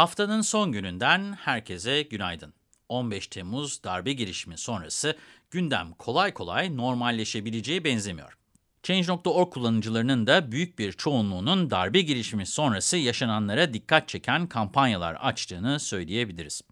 Haftanın son gününden herkese günaydın. 15 Temmuz darbe girişimi sonrası gündem kolay kolay normalleşebileceği benzemiyor. Change.org kullanıcılarının da büyük bir çoğunluğunun darbe girişimi sonrası yaşananlara dikkat çeken kampanyalar açtığını söyleyebiliriz.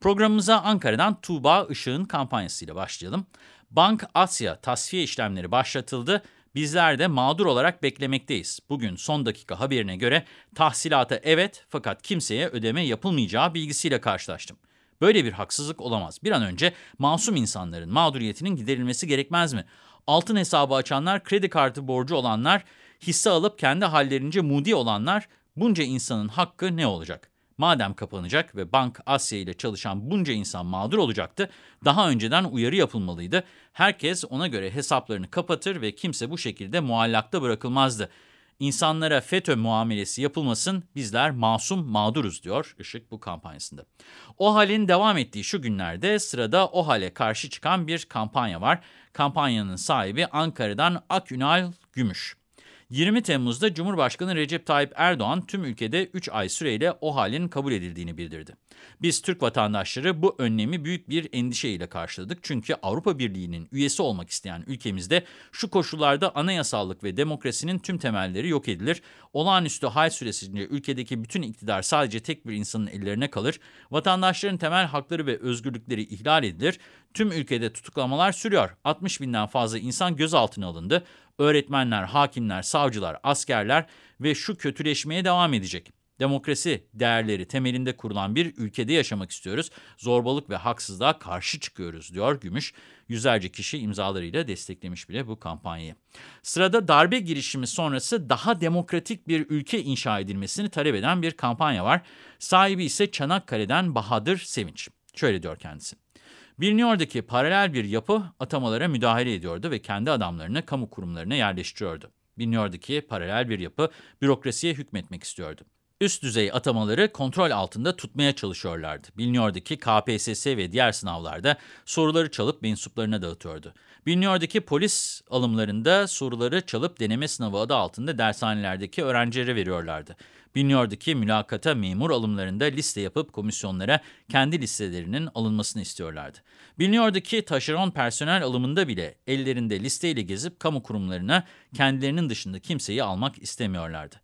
Programımıza Ankara'dan Tuğba Işık'ın kampanyasıyla başlayalım. Bank Asya tasfiye işlemleri başlatıldı Bizler de mağdur olarak beklemekteyiz. Bugün son dakika haberine göre tahsilata evet fakat kimseye ödeme yapılmayacağı bilgisiyle karşılaştım. Böyle bir haksızlık olamaz. Bir an önce masum insanların mağduriyetinin giderilmesi gerekmez mi? Altın hesabı açanlar, kredi kartı borcu olanlar, hisse alıp kendi hallerince mudi olanlar bunca insanın hakkı ne olacak? Madem kapanacak ve Bank Asya ile çalışan bunca insan mağdur olacaktı, daha önceden uyarı yapılmalıydı. Herkes ona göre hesaplarını kapatır ve kimse bu şekilde muallakta bırakılmazdı. İnsanlara FETÖ muamelesi yapılmasın, bizler masum mağduruz diyor Işık bu kampanyasında. O halin devam ettiği şu günlerde sırada o hale karşı çıkan bir kampanya var. Kampanyanın sahibi Ankara'dan Akünal Gümüş. 20 Temmuz'da Cumhurbaşkanı Recep Tayyip Erdoğan tüm ülkede 3 ay süreyle o halin kabul edildiğini bildirdi. Biz Türk vatandaşları bu önlemi büyük bir endişeyle karşıladık. Çünkü Avrupa Birliği'nin üyesi olmak isteyen ülkemizde şu koşullarda anayasallık ve demokrasinin tüm temelleri yok edilir. Olağanüstü hal süresince ülkedeki bütün iktidar sadece tek bir insanın ellerine kalır. Vatandaşların temel hakları ve özgürlükleri ihlal edilir. Tüm ülkede tutuklamalar sürüyor. 60 binden fazla insan gözaltına alındı. Öğretmenler, hakimler, savcılar, askerler ve şu kötüleşmeye devam edecek. Demokrasi değerleri temelinde kurulan bir ülkede yaşamak istiyoruz. Zorbalık ve haksızlığa karşı çıkıyoruz diyor Gümüş. Yüzlerce kişi imzalarıyla desteklemiş bile bu kampanyayı. Sırada darbe girişimi sonrası daha demokratik bir ülke inşa edilmesini talep eden bir kampanya var. Sahibi ise Çanakkale'den Bahadır Sevinç. Şöyle diyor kendisi. Biliniyordu ki paralel bir yapı atamalara müdahale ediyordu ve kendi adamlarını kamu kurumlarına yerleştiriyordu. Biliniyordu ki paralel bir yapı bürokrasiye hükmetmek istiyordu. Üst düzey atamaları kontrol altında tutmaya çalışıyorlardı. Biliniyordu ki KPSS ve diğer sınavlarda soruları çalıp mensuplarına dağıtıyordu. Biliniyordu ki polis alımlarında soruları çalıp deneme sınavı adı altında dershanelerdeki öğrencilere veriyorlardı. Biliniyordu ki mülakata memur alımlarında liste yapıp komisyonlara kendi listelerinin alınmasını istiyorlardı. Biliniyordu ki taşeron personel alımında bile ellerinde listeyle gezip kamu kurumlarına kendilerinin dışında kimseyi almak istemiyorlardı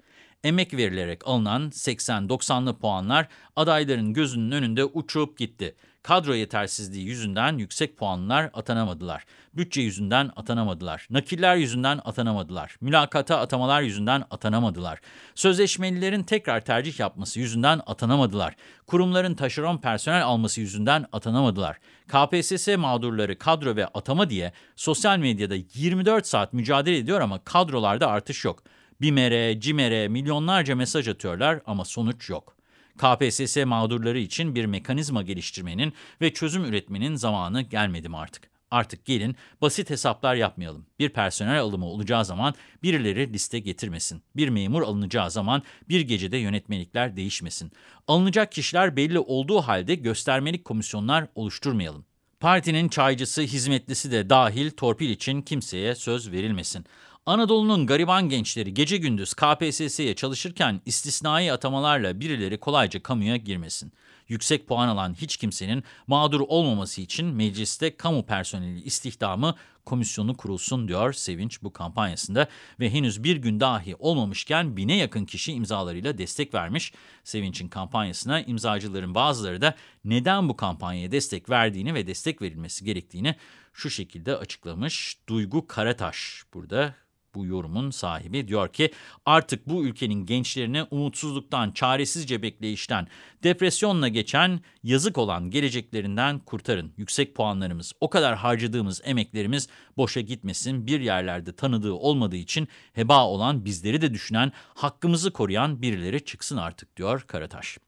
emek verilerek alınan 80-90'lı puanlar adayların gözünün önünde uçup gitti. Kadro yetersizliği yüzünden yüksek puanlar atanamadılar. Bütçe yüzünden atanamadılar. Nakiller yüzünden atanamadılar. Mülakata atamalar yüzünden atanamadılar. Sözleşmelilerin tekrar tercih yapması yüzünden atanamadılar. Kurumların taşeron personel alması yüzünden atanamadılar. KPSS mağdurları kadro ve atama diye sosyal medyada 24 saat mücadele ediyor ama kadrolarda artış yok. BİMER'e, CİMER'e milyonlarca mesaj atıyorlar ama sonuç yok. KPSS mağdurları için bir mekanizma geliştirmenin ve çözüm üretmenin zamanı gelmedi mi artık? Artık gelin basit hesaplar yapmayalım. Bir personel alımı olacağı zaman birileri liste getirmesin. Bir memur alınacağı zaman bir gecede yönetmelikler değişmesin. Alınacak kişiler belli olduğu halde göstermelik komisyonlar oluşturmayalım. Partinin çaycısı, hizmetlisi de dahil torpil için kimseye söz verilmesin. Anadolu'nun gariban gençleri gece gündüz KPSS'ye çalışırken istisnai atamalarla birileri kolayca kamuya girmesin. Yüksek puan alan hiç kimsenin mağdur olmaması için mecliste kamu personeli istihdamı komisyonu kurulsun diyor Sevinç bu kampanyasında ve henüz bir gün dahi olmamışken bine yakın kişi imzalarıyla destek vermiş. Sevinç'in kampanyasına imzacıların bazıları da neden bu kampanyaya destek verdiğini ve destek verilmesi gerektiğini şu şekilde açıklamış. Duygu Karataş burada bu yorumun sahibi diyor ki artık bu ülkenin gençlerini umutsuzluktan, çaresizce bekleyişten, depresyonla geçen, yazık olan geleceklerinden kurtarın. Yüksek puanlarımız, o kadar harcadığımız emeklerimiz boşa gitmesin. Bir yerlerde tanıdığı olmadığı için heba olan bizleri de düşünen, hakkımızı koruyan birileri çıksın artık diyor Karataş.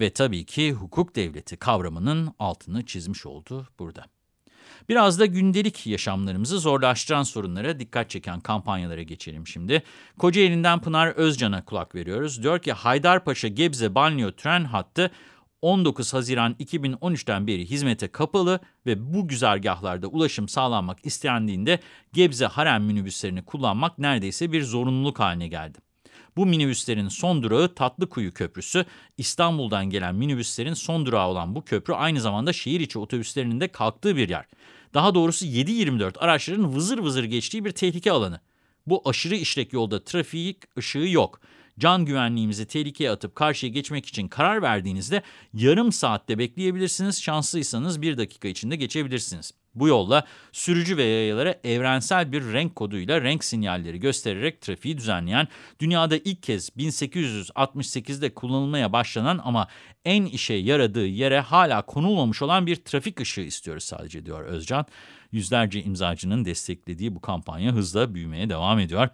Ve tabii ki hukuk devleti kavramının altını çizmiş oldu burada. Biraz da gündelik yaşamlarımızı zorlaştıran sorunlara dikkat çeken kampanyalara geçelim şimdi. Kocaeli'nden Pınar Özcan'a kulak veriyoruz. Diyor ki Haydarpaşa Gebze Banliyö tren hattı 19 Haziran 2013'ten beri hizmete kapalı ve bu güzergahlarda ulaşım sağlanmak istendiğinde Gebze Harem minibüslerini kullanmak neredeyse bir zorunluluk haline geldi. Bu minibüslerin son durağı Tatlıkuyu Köprüsü. İstanbul'dan gelen minibüslerin son durağı olan bu köprü aynı zamanda şehir içi otobüslerinin de kalktığı bir yer. Daha doğrusu 7-24 araçların vızır vızır geçtiği bir tehlike alanı. Bu aşırı işlek yolda trafik ışığı yok. Can güvenliğimizi tehlikeye atıp karşıya geçmek için karar verdiğinizde yarım saatte bekleyebilirsiniz. Şanslıysanız bir dakika içinde geçebilirsiniz. Bu yolla sürücü ve yayalara evrensel bir renk koduyla renk sinyalleri göstererek trafiği düzenleyen, dünyada ilk kez 1868'de kullanılmaya başlanan ama en işe yaradığı yere hala konulmamış olan bir trafik ışığı istiyoruz sadece diyor Özcan. Yüzlerce imzacının desteklediği bu kampanya hızla büyümeye devam ediyor.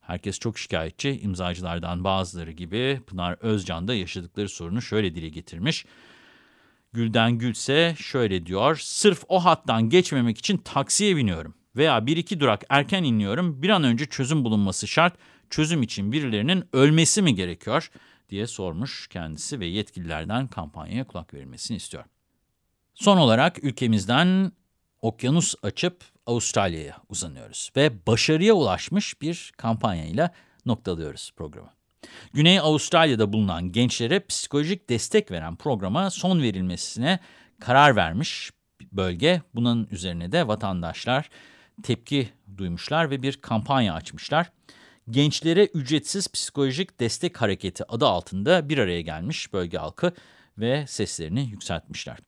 Herkes çok şikayetçi. İmzacılardan bazıları gibi Pınar Özcan da yaşadıkları sorunu şöyle dile getirmiş. Gülden Gülse şöyle diyor. Sırf o hattan geçmemek için taksiye biniyorum. Veya bir iki durak erken iniyorum. Bir an önce çözüm bulunması şart. Çözüm için birilerinin ölmesi mi gerekiyor diye sormuş kendisi ve yetkililerden kampanyaya kulak verilmesini istiyor. Son olarak ülkemizden okyanus açıp Avustralya'ya uzanıyoruz ve başarıya ulaşmış bir kampanyayla noktalıyoruz programı. Güney Avustralya'da bulunan gençlere psikolojik destek veren programa son verilmesine karar vermiş bölge. Bunun üzerine de vatandaşlar tepki duymuşlar ve bir kampanya açmışlar. Gençlere ücretsiz psikolojik destek hareketi adı altında bir araya gelmiş bölge halkı ve seslerini yükseltmişler.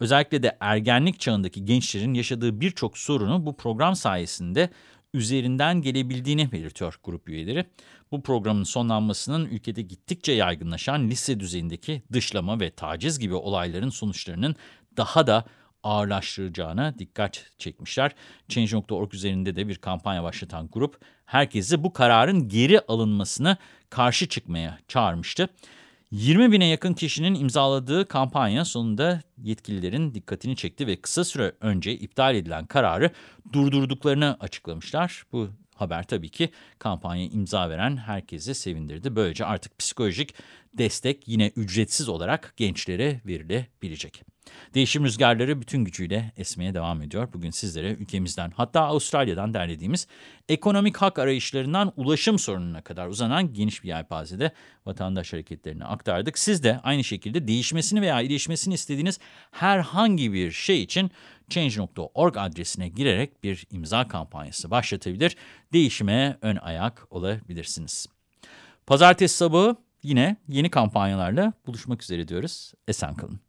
Özellikle de ergenlik çağındaki gençlerin yaşadığı birçok sorunu bu program sayesinde üzerinden gelebildiğini belirtiyor grup üyeleri. Bu programın sonlanmasının ülkede gittikçe yaygınlaşan lise düzeyindeki dışlama ve taciz gibi olayların sonuçlarının daha da ağırlaştıracağına dikkat çekmişler. Change.org üzerinde de bir kampanya başlatan grup herkesi bu kararın geri alınmasına karşı çıkmaya çağırmıştı. 20 bine yakın kişinin imzaladığı kampanya sonunda yetkililerin dikkatini çekti ve kısa süre önce iptal edilen kararı durdurduklarını açıklamışlar. Bu haber tabii ki kampanya imza veren herkesi sevindirdi. Böylece artık psikolojik destek yine ücretsiz olarak gençlere verilebilecek. Değişim rüzgarları bütün gücüyle esmeye devam ediyor. Bugün sizlere ülkemizden hatta Avustralya'dan derlediğimiz ekonomik hak arayışlarından ulaşım sorununa kadar uzanan geniş bir yelpazede vatandaş hareketlerini aktardık. Siz de aynı şekilde değişmesini veya iyileşmesini istediğiniz herhangi bir şey için Change.org adresine girerek bir imza kampanyası başlatabilir, değişime ön ayak olabilirsiniz. Pazartesi sabahı yine yeni kampanyalarla buluşmak üzere diyoruz. Esen kalın.